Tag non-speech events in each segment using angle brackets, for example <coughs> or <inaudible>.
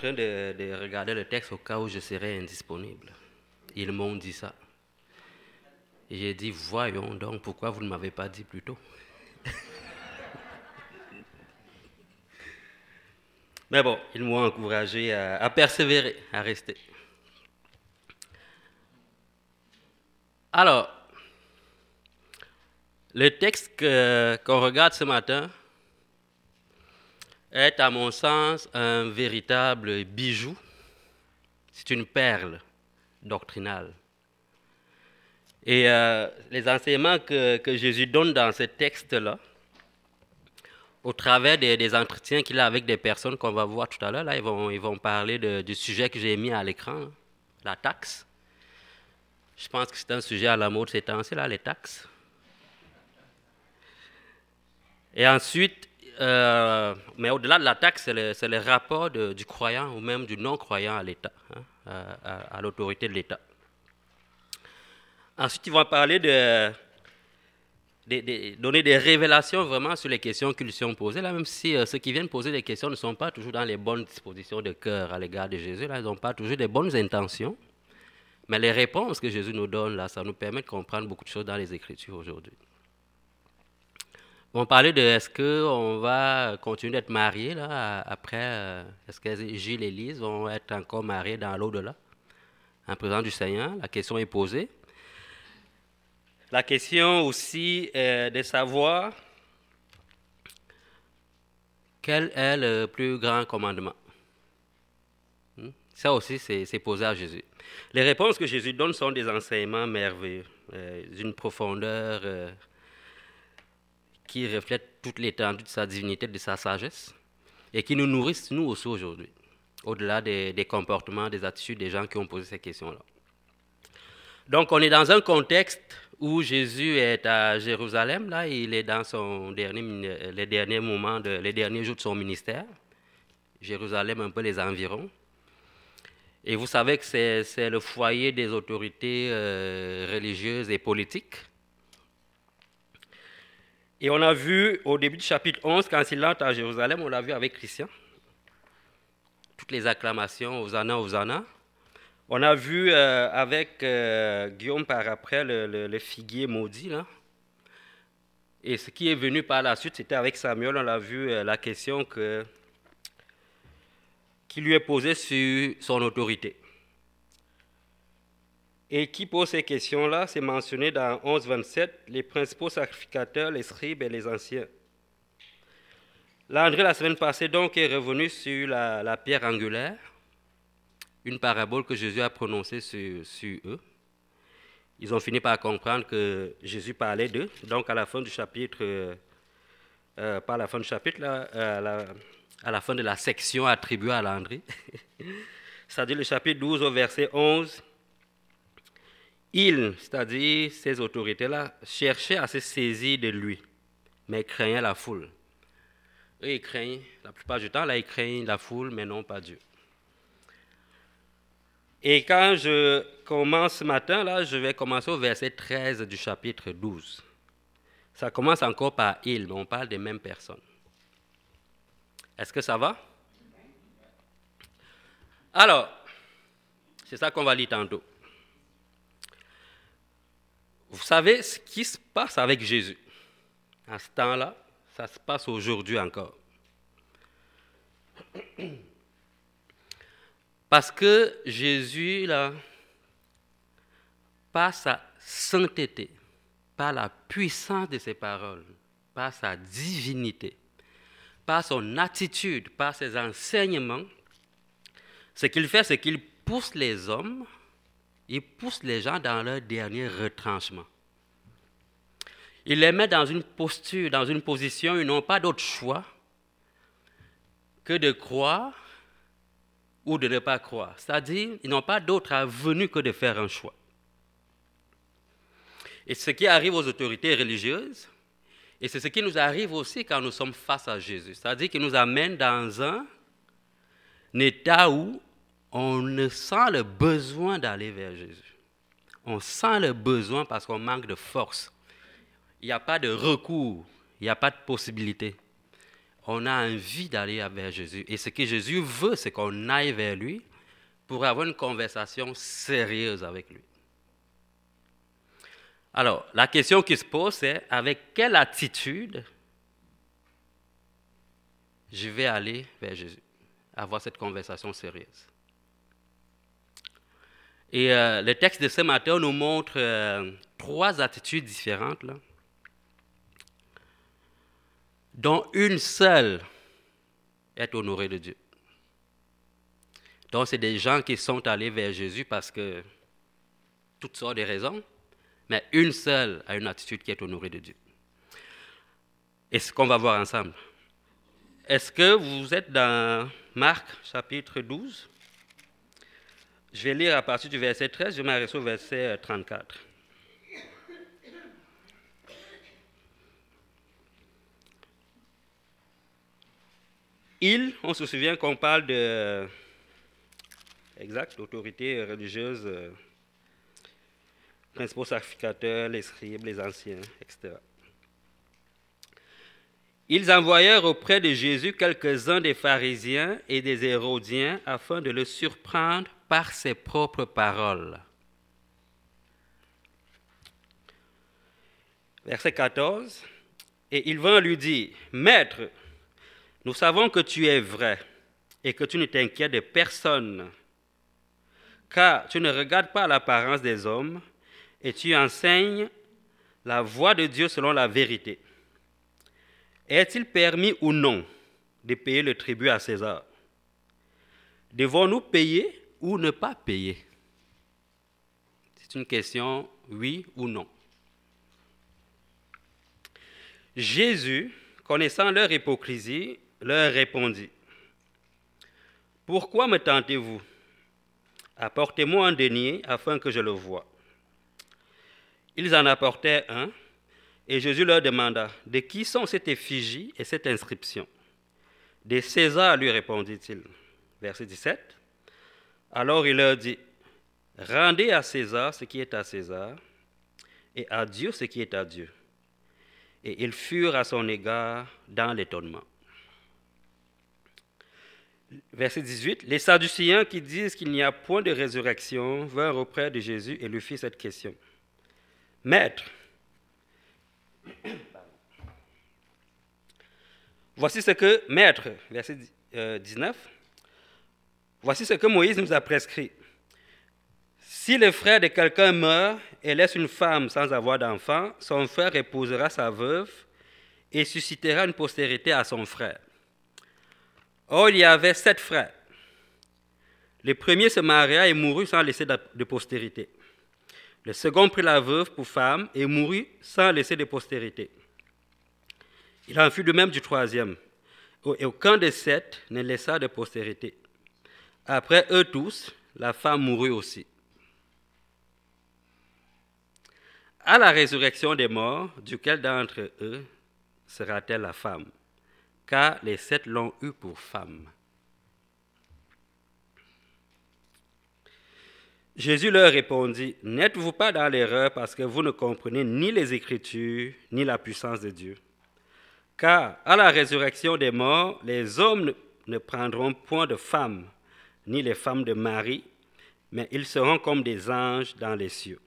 train de, de regarder le texte au cas où je serais indisponible. Ils m'ont dit ça. J'ai dit, voyons donc, pourquoi vous ne m'avez pas dit plus tôt? <laughs> Mais bon, ils m'ont encouragé à, persévérer, à rester. Alors, le texte qu'on regarde ce matin est, à mon sens, un véritable bijou. C'est une perle doctrinale. Et euh, les enseignements que, Jésus donne dans ce texte-là, au travers des, entretiens qu'il a avec des personnes qu'on va voir tout à l'heure, là, ils vont, ils vont parler du sujet que j'ai mis à l'écran, la taxe. Je pense que c'est un sujet à la mode ces temps-ci, là, les taxes. Et ensuite, euh, mais au-delà de la taxe, c'est le, le rapport du croyant ou même du non-croyant à l'État, hein, à, l'autorité de l'État. Ensuite, ils vont parler de, donner des révélations vraiment sur les questions qui lui sont posées, même si euh, ceux qui viennent poser des questions ne sont pas toujours dans les bonnes dispositions de cœur à l'égard de Jésus, ils n'ont pas toujours des bonnes intentions. Mais les réponses que Jésus nous donne, là, ça nous permet de comprendre beaucoup de choses dans les Écritures aujourd'hui. On parlait de est-ce qu'on va continuer d'être mariés là, après, euh, est-ce que Gilles et Lise vont être encore mariés dans l'au-delà, en présence du Seigneur La question est posée. La question aussi est de savoir quel est le plus grand commandement. Hmm? Ça aussi, c'est posé à Jésus. Les réponses que Jésus donne sont des enseignements merveilleux, euh, d'une profondeur euh, qui reflète toute l'étendue de sa divinité, de sa sagesse, et qui nous nourrissent, nous aussi, aujourd'hui, au-delà des, comportements, des attitudes des gens qui ont posé ces questions-là. Donc, on est dans un contexte où Jésus est à Jérusalem, là, il est dans son dernier, les derniers moments, les derniers jours de son ministère. Jérusalem, un peu les environs. Et vous savez que c'est c'est le foyer des autorités euh, religieuses et politiques. Et on a vu au début du chapitre 11, quand il entre à Jérusalem, on l'a vu avec Christian. Toutes les acclamations, Hosanna, Hosanna. On a vu euh, avec euh, Guillaume par après le, figuier maudit. Là. Et ce qui est venu par la suite, c'était avec Samuel, on a vu euh, la question que, qui lui est posée sur son autorité. Et qui pose ces questions-là, c'est mentionné dans 11, 27, les principaux sacrificateurs, les scribes et les anciens. Là, André, la semaine passée, donc, est revenu sur la, pierre angulaire, une parabole que Jésus a prononcée sur, eux. Ils ont fini par comprendre que Jésus parlait d'eux. Donc, à la fin du chapitre, euh, euh, pas à la fin du chapitre, là, euh, à, la, à la fin de la section attribuée à Landry, <laughs> c'est-à-dire le chapitre 12 au verset 11, ils, c'est-à-dire ces autorités-là, cherchaient à se saisir de lui, mais craignaient la foule. Eux, ils craignent, la plupart du temps, là, ils craignent la foule, mais non pas Dieu. Et quand je commence ce matin, là, je vais commencer au verset 13 du chapitre 12. Ça commence encore par il, mais on parle des mêmes personnes. Est-ce que ça va? Alors, c'est ça qu'on va lire tantôt. Vous savez ce qui se passe avec Jésus? À ce temps-là, ça se passe aujourd'hui encore. Parce que Jésus, par sa sainteté, par la puissance de ses paroles, par sa divinité, par son attitude, par ses enseignements, ce qu'il fait, c'est qu'il pousse les hommes, il pousse les gens dans leur dernier retranchement. Il les met dans une posture, dans une position ils n'ont pas d'autre choix que de croire ou de ne pas croire. C'est-à-dire, ils n'ont pas d'autre avenue que de faire un choix. Et ce qui arrive aux autorités religieuses, et c'est ce qui nous arrive aussi quand nous sommes face à Jésus. C'est-à-dire qu'il nous amène dans un état où on ne sent le besoin d'aller vers Jésus. On sent le besoin parce qu'on manque de force. Il n'y a pas de recours, il n'y a pas de possibilité. on a envie d'aller vers Jésus. Et ce que Jésus veut, c'est qu'on aille vers lui pour avoir une conversation sérieuse avec lui. Alors, la question qui se pose, c'est avec quelle attitude je vais aller vers Jésus, avoir cette conversation sérieuse? Et euh, le texte de ce matin nous montre euh, trois attitudes différentes, dont une seule est honorée de Dieu. Donc, c'est des gens qui sont allés vers Jésus parce que toutes sortes de raisons, mais une seule a une attitude qui est honorée de Dieu. Et ce qu'on va voir ensemble. Est-ce que vous êtes dans Marc chapitre 12 Je vais lire à partir du verset 13, je m'arrête au verset 34. Il, on se souvient qu'on parle de exact, l'autorité religieuse, euh, principaux sacrificateurs, les scribes, les anciens, etc. Ils envoyèrent auprès de Jésus quelques-uns des pharisiens et des hérodiens afin de le surprendre par ses propres paroles. Verset 14. Et ils vinrent lui dire, Maître, nous savons que tu es vrai et que tu ne t'inquiètes de personne, car tu ne regardes pas l'apparence des hommes et tu enseignes la voie de Dieu selon la vérité. Est-il permis ou non de payer le tribut à César? Devons-nous payer ou ne pas payer? C'est une question oui ou non. Jésus, connaissant leur hypocrisie, leur répondit, Pourquoi me tentez-vous? Apportez-moi un denier afin que je le voie. Ils en apportèrent un, et Jésus leur demanda, De qui sont cette effigie et cette inscription? De César, lui répondit-il. Verset 17. Alors il leur dit, Rendez à César ce qui est à César, et à Dieu ce qui est à Dieu. Et ils furent à son égard dans l'étonnement. Verset 18. Les Sadduciens qui disent qu'il n'y a point de résurrection vinrent auprès de Jésus et lui firent cette question. Maître, voici ce que, Maître, verset 19, euh, voici ce que Moïse nous a prescrit. Si le frère de quelqu'un meurt et laisse une femme sans avoir d'enfant, son frère épousera sa veuve et suscitera une postérité à son frère. Or, il y avait sept frères. Le premier se maria et mourut sans laisser de postérité. Le second prit la veuve pour femme et mourut sans laisser de postérité. Il en fut de même du troisième. Et aucun des sept ne laissa de postérité. Après eux tous, la femme mourut aussi. À la résurrection des morts, duquel d'entre eux sera-t-elle la femme? Car les sept l'ont eu pour femme. Jésus leur répondit, N'êtes-vous pas dans l'erreur parce que vous ne comprenez ni les Écritures, ni la puissance de Dieu? Car à la résurrection des morts, les hommes ne prendront point de femmes, ni les femmes de Marie, mais ils seront comme des anges dans les cieux.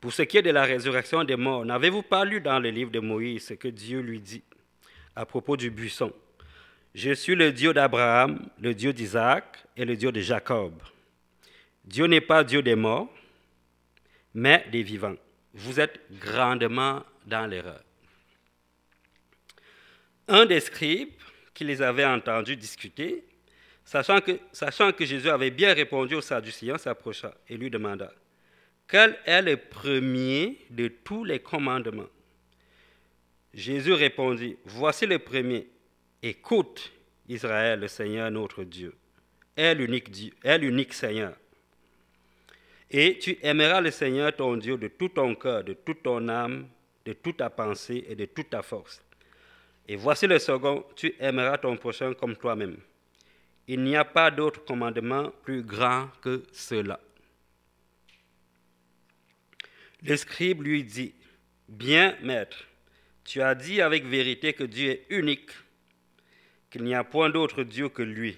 Pour ce qui est de la résurrection des morts, n'avez-vous pas lu dans le livre de Moïse ce que Dieu lui dit à propos du buisson? Je suis le Dieu d'Abraham, le Dieu d'Isaac et le Dieu de Jacob. Dieu n'est pas Dieu des morts, mais des vivants. Vous êtes grandement dans l'erreur. Un des scribes qui les avait entendus discuter, sachant que, Jésus avait bien répondu aux Sadduciens, s'approcha et lui demanda, Quel est le premier de tous les commandements? Jésus répondit, Voici le premier. Écoute, Israël, le Seigneur notre Dieu, est l'unique Dieu, est l'unique Seigneur. Et tu aimeras le Seigneur ton Dieu de tout ton cœur, de toute ton âme, de toute ta pensée et de toute ta force. Et voici le second, tu aimeras ton prochain comme toi-même. Il n'y a pas d'autre commandement plus grand que cela. Le scribe lui dit, Bien, maître, tu as dit avec vérité que Dieu est unique qu'il n'y a point d'autre Dieu que lui,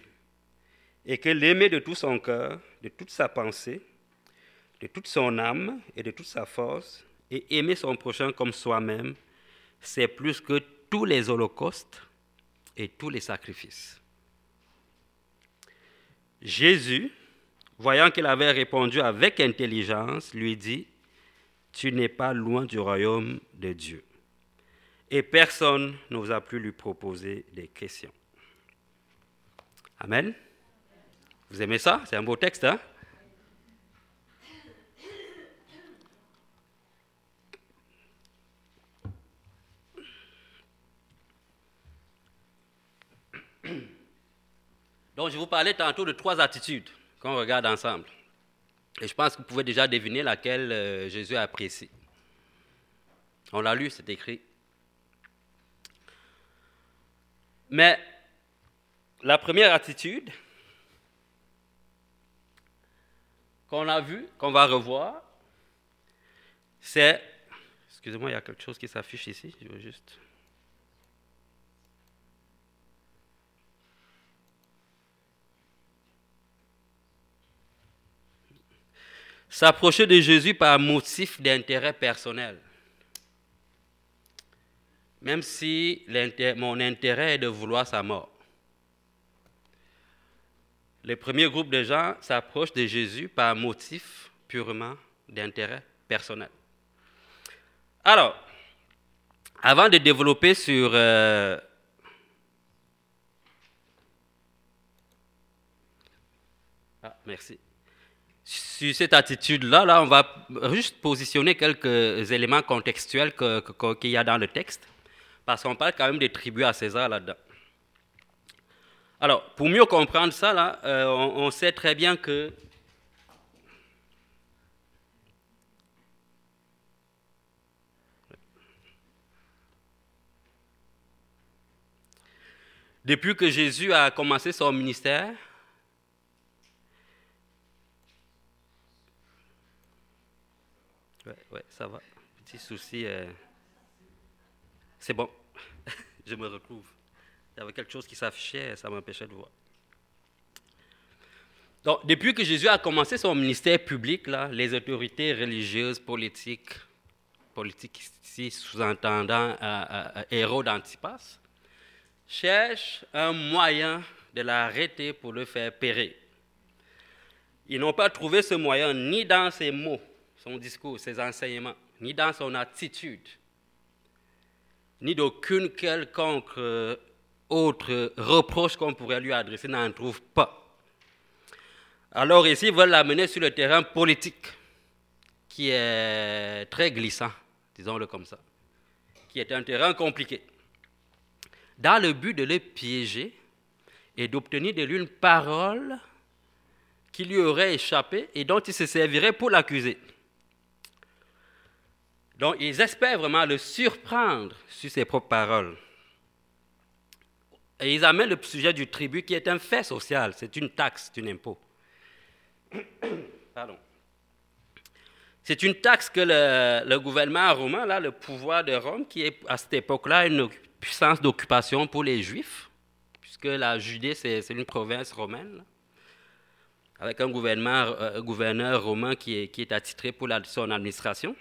et que l'aimer de tout son cœur, de toute sa pensée, de toute son âme et de toute sa force, et aimer son prochain comme soi-même, c'est plus que tous les holocaustes et tous les sacrifices. Jésus, voyant qu'il avait répondu avec intelligence, lui dit, Tu n'es pas loin du royaume de Dieu. Et personne n'osa plus lui proposer des questions. Amen. Vous aimez ça? C'est un beau texte, hein? Donc, je vous parlais tantôt de trois attitudes qu'on regarde ensemble. Et je pense que vous pouvez déjà deviner laquelle euh, Jésus apprécie. On l'a lu, c'est écrit. Mais la première attitude qu'on a vue, qu'on va revoir, c'est... Excusez-moi, il y a quelque chose qui s'affiche ici. Je veux juste... s'approcher de Jésus par motif d'intérêt personnel. Même si mon intérêt est de vouloir sa mort. Le premier groupe de gens s'approchent de Jésus par motif purement d'intérêt personnel. Alors, avant de développer sur euh, ah, merci sur cette attitude-là, là, on va juste positionner quelques éléments contextuels qu'il y a dans le texte, parce qu'on parle quand même des tribus à César là-dedans. Alors, pour mieux comprendre ça, euh, on, sait très bien que depuis que Jésus a commencé son ministère, Ça va. Petit souci. Euh, c'est bon. <laughs> je me retrouve. Il y avait quelque chose qui s'affichait, ça m'empêchait de voir. Donc, depuis que Jésus a commencé son ministère public, là, les autorités religieuses, politiques, politiques ici sous-entendant euh, euh, Hérode Antipas, cherchent un moyen de l'arrêter pour le faire périr. Ils n'ont pas trouvé ce moyen ni dans ses mots, son discours, ses enseignements, ni dans son attitude, ni d'aucune quelconque euh, autre reproche qu'on pourrait lui adresser, n'en trouve pas. Alors ici, ils veulent l'amener sur le terrain politique, qui est très glissant, disons-le comme ça, qui est un terrain compliqué, dans le but de le piéger et d'obtenir de lui une parole qui lui aurait échappé et dont il se servirait pour l'accuser. Donc, ils espèrent vraiment le surprendre sur ses propres paroles. Et ils amènent le sujet du tribut qui est un fait social, c'est une taxe, c'est un impôt. <coughs> Pardon. C'est une taxe que le, gouvernement romain, là, le pouvoir de Rome, qui est à cette époque-là une puissance d'occupation pour les Juifs, puisque la Judée, c'est une province romaine, avec un euh, gouverneur romain qui est attitré pour son administration.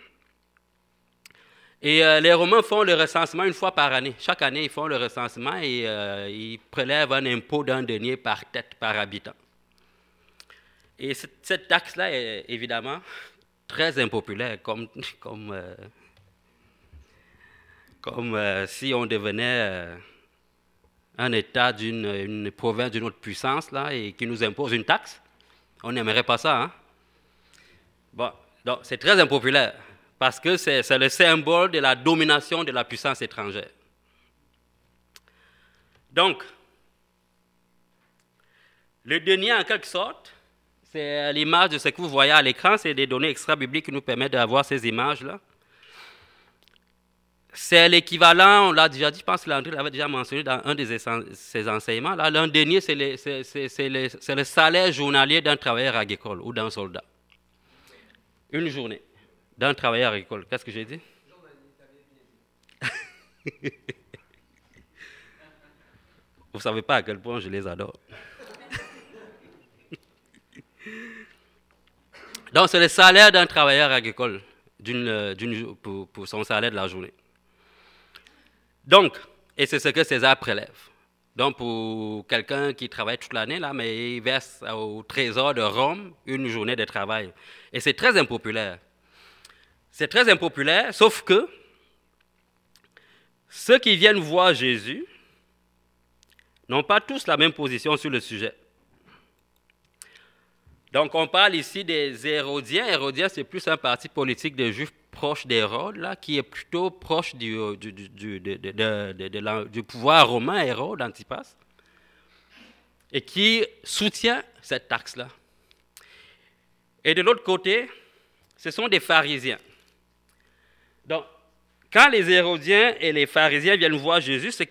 Et euh, les Romains font le recensement une fois par année. Chaque année, ils font le recensement et euh, ils prélèvent un impôt d'un denier par tête, par habitant. Et cette, taxe-là est évidemment très impopulaire, comme, <laughs> comme, euh, comme si on devenait un État d'une province d'une autre puissance là, et qui nous impose une taxe. On n'aimerait pas ça. Hein? Bon, donc c'est très impopulaire parce que c'est le symbole de la domination de la puissance étrangère. Donc, le denier, en quelque sorte, c'est l'image de ce que vous voyez à l'écran, c'est des données extra-bibliques qui nous permettent d'avoir ces images-là. C'est l'équivalent, on l'a déjà dit, je pense que l'André l'avait déjà mentionné dans un de ses enseignements. L'un denier, c'est le salaire journalier d'un travailleur agricole ou d'un soldat. Une journée d'un travailleur agricole. Qu'est-ce que j'ai dit? <laughs> Vous ne savez pas à quel point je les adore. <laughs> Donc, c'est le salaire d'un travailleur agricole pour, pour, son salaire de la journée. Donc, et c'est ce que César prélève. Donc, pour quelqu'un qui travaille toute l'année, là, mais il verse au trésor de Rome une journée de travail. Et c'est très impopulaire. C'est très impopulaire, sauf que ceux qui viennent voir Jésus n'ont pas tous la même position sur le sujet. Donc, on parle ici des Hérodiens. Hérodiens, c'est plus un parti politique des Juifs proche d'Hérode, là, qui est plutôt proche du, du, du, du pouvoir romain, Hérode, Antipas, et qui soutient cette taxe-là. Et de l'autre côté, ce sont des pharisiens. Quand les Hérodiens et les pharisiens viennent voir Jésus, ce qui